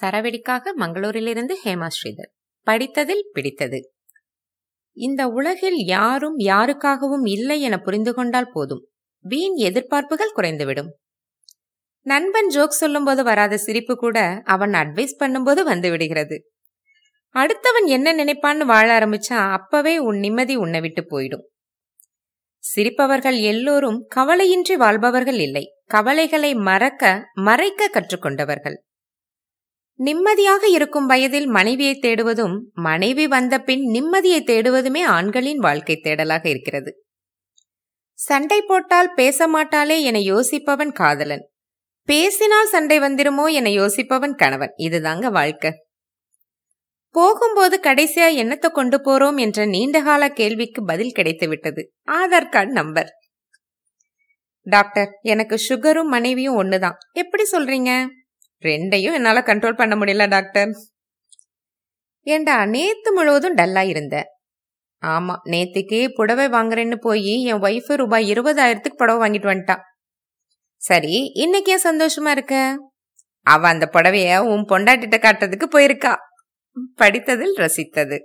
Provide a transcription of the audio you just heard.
சரவெடிக்காக மங்களூரிலிருந்து ஹேமா ஸ்ரீதர். படித்ததில் பிடித்தது. இந்த உலகில் யாரும் யாருக்காகவும் இல்லை என புரிந்து கொண்டால் போதும். வீண் எதிர்பார்ப்புகள் குறைந்துவிடும். நண்பன் ஜோக் சொல்லும்போது வராத சிரிப்பு கூட அவன் அட்வைஸ் பண்ணும்போது வந்து விடுகிறது. அடுத்தவன் என்ன நினைப்பான்னு வாழ ஆரம்பிச்சா அப்பவே உன் நிம்மதி உன்னை விட்டு போயிடும். சிரிப்பவர்கள் எல்லோரும் கவலையின்றி வாழ்பவர்கள் இல்லை. கவலைகளை மறக்க மறைக்க கற்றுக்கொண்டவர்கள். நிம்மதியாக இருக்கும் வயதில் மனைவியை தேடுவதும் மனைவி வந்த பின் நிம்மதியை தேடுவதுமே ஆண்களின் வாழ்க்கை தேடலாக இருக்கிறது. சண்டை போட்டால் பேச மாட்டாளே என யோசிப்பவன் காதலன். பேசினால் சண்டை வந்துருமோ என யோசிப்பவன் கணவன். இதுதாங்க வாழ்க்கை. போகும்போது கடைசியா என்னத்தை கொண்டு போறோம் என்ற நீண்டகால கேள்விக்கு பதில் கிடைத்து விட்டது ஆதார் கார்டு நம்பர் டாக்டர் எனக்கு சுகரும் மனைவியும் ஒண்ணுதான். எப்படி சொல்றீங்க? ரெண்டையும் என்னால் கண்ட்ரோல் பண்ண முடியல டாக்டர் ஏண்டா நேத்து முழுவதும் டல்லா இருந்த. ஆமா நேத்துக்கே புடவை வாங்குறேன்னு போய் என் ஒய்ஃபு ரூபாய் இருபதாயிரத்துக்கு புடவை வாங்கிட்டு வந்துட்டான். சரி இன்னைக்கு ஏன் சந்தோஷமா இருக்க? அவ அந்த புடவைய உன் பொண்டாட்டிட்ட காட்டுறதுக்கு போயிருக்கா. படித்ததில் ரசித்தது.